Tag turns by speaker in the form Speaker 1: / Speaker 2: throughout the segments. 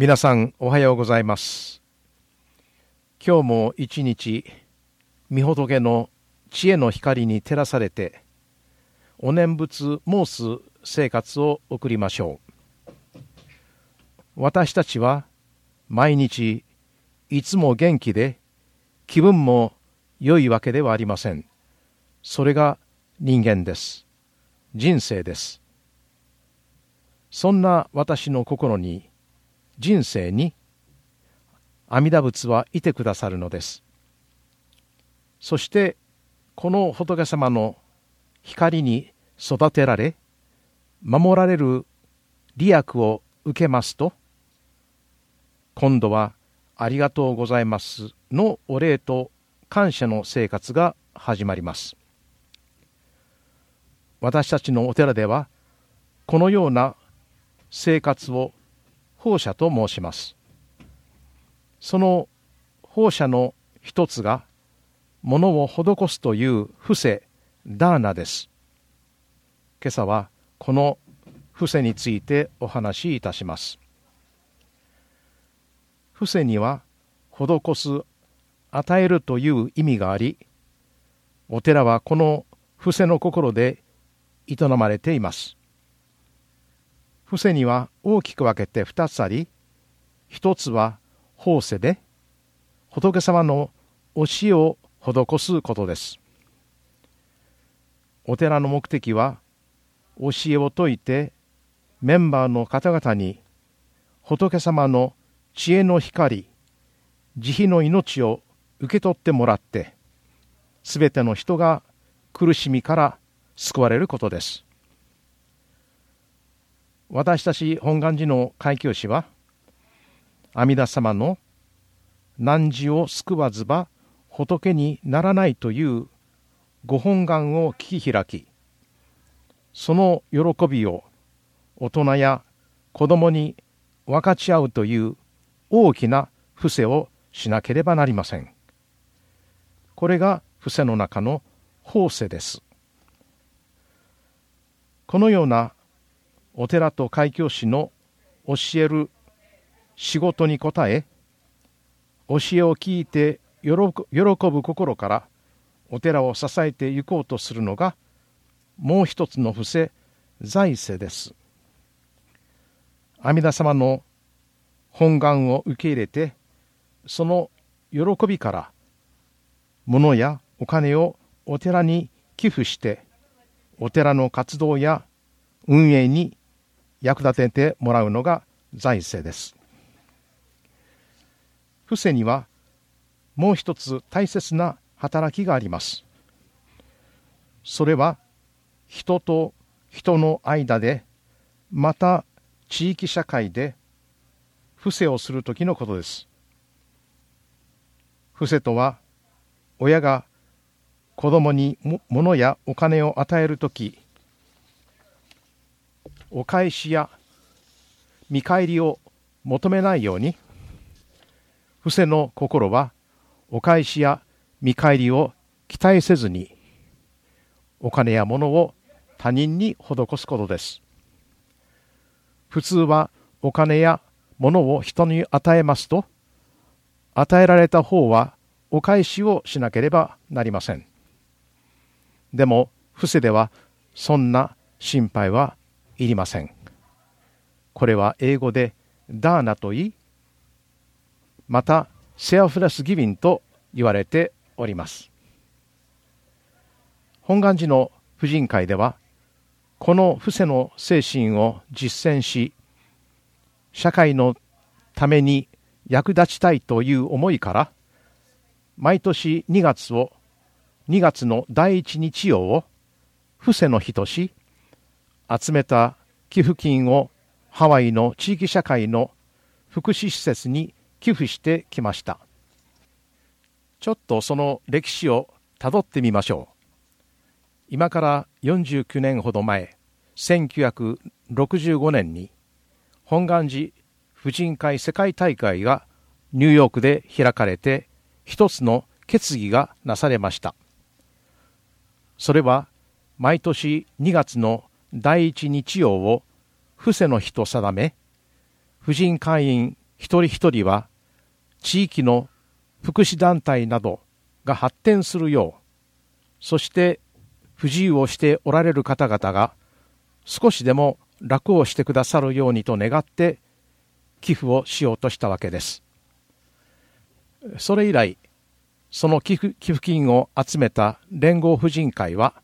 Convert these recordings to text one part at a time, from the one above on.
Speaker 1: 皆さんおはようございます。今日も一日御仏の知恵の光に照らされてお念仏申す生活を送りましょう。私たちは毎日いつも元気で気分も良いわけではありません。それが人間です。人生です。そんな私の心に人生に阿弥陀仏はいてくださるのです。そしてこの仏様の光に育てられ守られる利益を受けますと今度はありがとうございますのお礼と感謝の生活が始まります。私たちのお寺ではこのような生活を放射と申します。その放射の一つが物を施すという伏せダーナです。今朝はこの伏せについてお話しいたします。伏せには施す与えるという意味がありお寺はこの伏せの心で営まれています。伏せには大きく分けて二つあり、一つは法世で、仏様の教えを施すことです。お寺の目的は、教えを説いて、メンバーの方々に、仏様の知恵の光、慈悲の命を受け取ってもらって、すべての人が苦しみから救われることです。私たち本願寺の開教師は阿弥陀様の汝を救わずば仏にならないというご本願を聞き開きその喜びを大人や子供に分かち合うという大きな伏せをしなければなりません。これが伏せの中の法世です。このようなお寺と開教師の教える仕事に応え教えを聞いて喜ぶ心からお寺を支えていこうとするのがもう一つの伏せ財政です。阿弥陀様の本願を受け入れてその喜びから物やお金をお寺に寄付してお寺の活動や運営に役立ててもらうのが財政です。伏せにはもう一つ大切な働きがあります。それは人と人の間でまた地域社会で伏せをする時のことです。伏せとは親が子供に物やお金を与える時お返しや見返りを求めないように。伏せの心はお返しや見返りを期待せずにお金や物を他人に施すことです。普通はお金や物を人に与えますと与えられた方はお返しをしなければなりません。でも伏せではそんな心配はいりません。これは英語でダーナと言い、またセアフラスギビンと言われております。本願寺の婦人会では、この伏せの精神を実践し、社会のために役立ちたいという思いから、毎年2月を、2月の第一日曜を伏せの日とし、集めた寄付金をハワイの地域社会の福祉施設に寄付してきました。ちょっとその歴史をたどってみましょう。今から49年ほど前1965年に本願寺婦人会世界大会がニューヨークで開かれて一つの決議がなされました。それは毎年2月の第一日曜を伏せの日と定め婦人会員一人一人は地域の福祉団体などが発展するようそして不自由をしておられる方々が少しでも楽をしてくださるようにと願って寄付をしようとしたわけです。それ以来、その寄付寄付金を集めた連合婦人会は、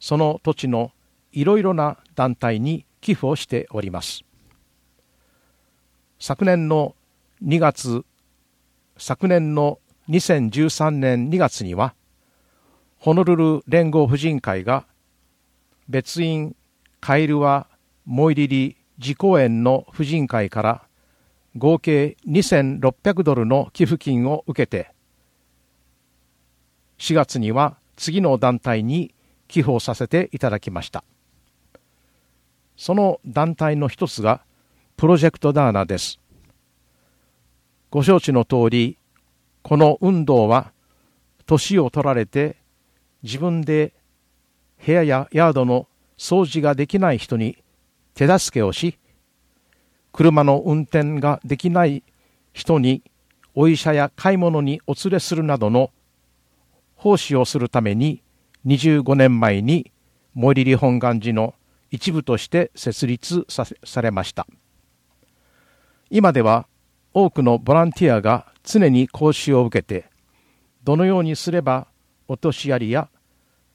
Speaker 1: その土地のいろいろな団体に寄付をしております。昨年の2月、昨年の2013年2月には、ホノルル連合婦人会が別院カイルワ・モイリリ自公園の婦人会から合計2600ドルの寄付金を受けて4月には次の団体に寄付をさせていただきましたその団体の一つがプロジェクトダーナです。ご承知の通りこの運動は年を取られて自分で部屋やヤードの掃除ができない人に手助けをし、車の運転ができない人にお医者や買い物にお連れするなどの奉仕をするために25年前にモリリ本願寺の一部として設立されました。今では多くのボランティアが常に講習を受けて、どのようにすればお年寄りや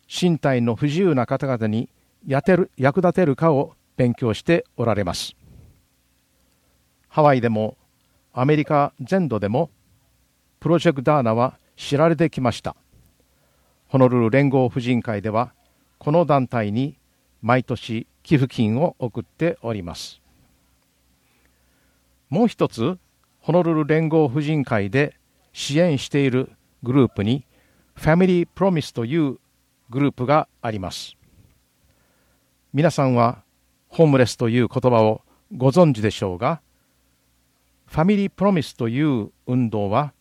Speaker 1: 身体の不自由な方々に役立てるかを勉強しておられます。ハワイでもアメリカ全土でもプロジェクトダーナは知られてきました。ホノルル連合婦人会ではこの団体に毎年寄付金を送っております。もう一つ、ホノルル連合婦人会で支援しているグループにファミリープロミスというグループがあります。皆さんはホームレスという言葉をご存知でしょうが、ファミリープロミスという運動は、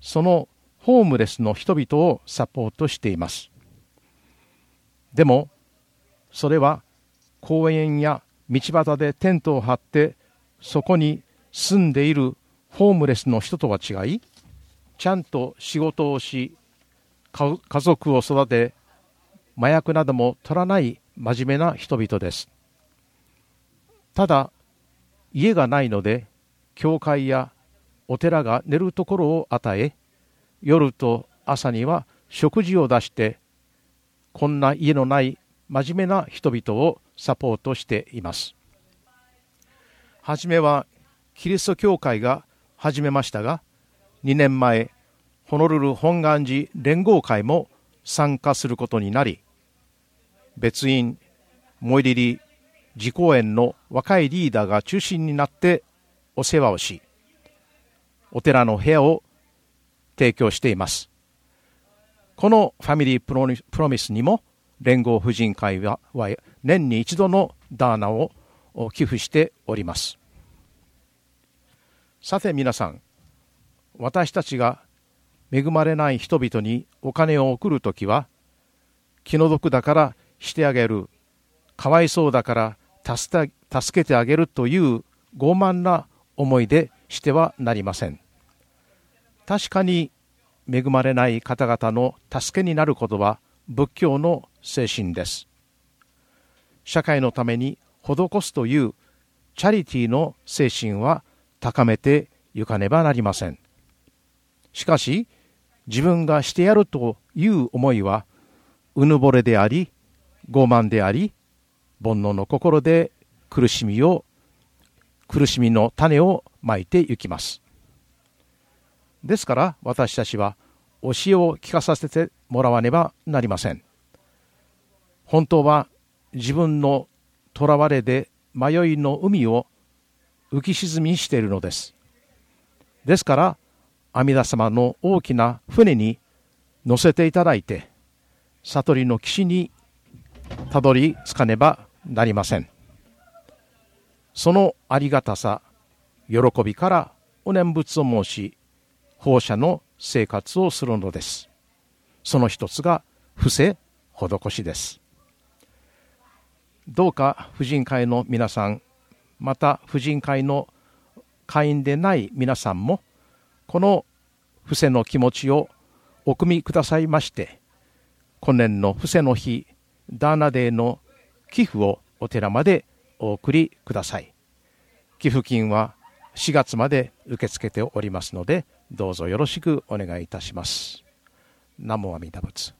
Speaker 1: そのホームレスの人々をサポートしています。でも、それは公園や道端でテントを張って、そこに住んでいるホームレスの人とは違い、ちゃんと仕事をし、家族を育て、麻薬なども取らない真面目な人々です。ただ、家がないので、教会やお寺が寝るところを与え、夜と朝には食事を出して、こんな家のない真面目な人々をサポートしています。はじめはキリスト教会が始めましたが、2年前、ホノルル本願寺連合会も参加することになり、別院、モイリリ、自公園の若いリーダーが中心になってお世話をし、お寺の部屋を提供しています。このファミリープロミスにも連合婦人会は年に一度のダーナを寄付しております。さて皆さん、私たちが恵まれない人々にお金を送るときは、気の毒だからしてあげるかわいそうだから助けてあげるという傲慢な思いでしてはなりません確かに恵まれない方々の助けになることは仏教の精神です。社会のために施すというチャリティーの精神は高めてゆかねばなりません。しかし自分がしてやるという思いはうぬぼれであり傲慢であり煩悩の心で苦しみを苦しみの種をまいていきます。ですから私たちは教えを聞かさせてもらわねばなりません。本当は自分の囚われで迷いの海を浮き沈みしているのです。ですから阿弥陀様の大きな船に乗せていただいて悟りの岸にたどり着かねばなりません。そのありがたさ喜びからお念仏を申し放射の生活をするのです。その一つが伏せ施しです。どうか婦人会の皆さんまた婦人会の会員でない皆さんもこの伏せの気持ちをお汲みくださいまして今年の伏せの日ダーナデーの寄付をお寺までお送りください寄付金は4月まで受け付けておりますのでどうぞよろしくお願いいたします。南無阿弥陀仏